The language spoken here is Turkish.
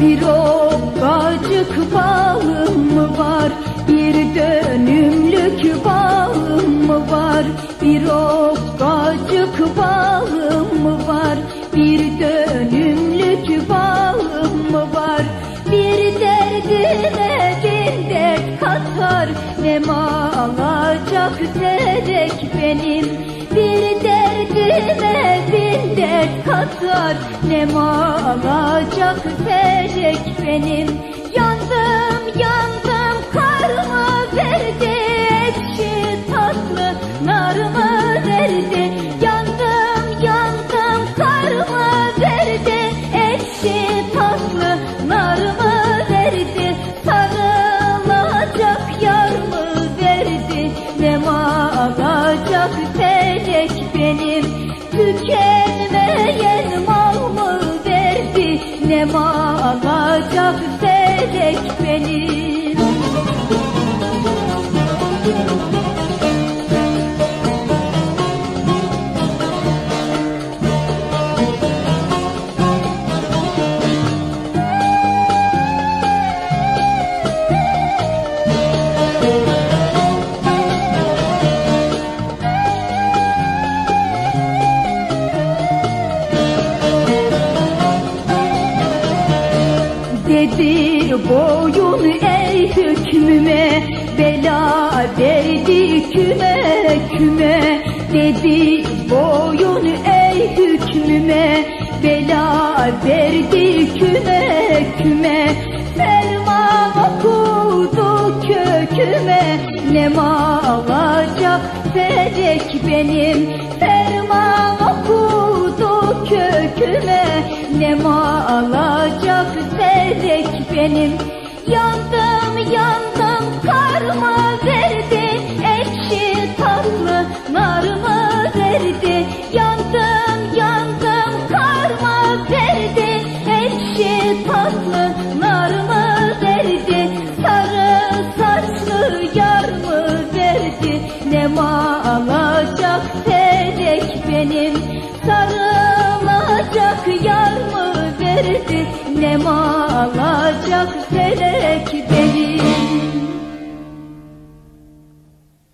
Bir okacık bağım mı var? Bir dönümlük bağım mı var? Bir okacık bağım mı var? Bir dönümlük bağım mı var? Bir derdine bin dert katar. Ne alacak terek benim? Bir derdime bin dert katar. Ne alacak terek benim felek benim Tükenmeyen mal mı verdi? Ne alacak? Felek benim Dedi boyun ey hükmüme? Bela verdi küme küme. Dedi boyun ey hükmüme? Bela verdi küme küme. Ferman okudu köküme. Ne alacak felek benim? Ferman okudu verme Ne ma alacak serek benim? Yandım yandım karma verdi. Ekşi tatlı narımı verdi. Yandım yandım karma verdi. Ekşi tatlı narımı verdi. Sarı saçlı yar mı verdi? Ne ma alacak serek benim? Sarı alacak yar mı verdi? Ne mal alacak? Felek beni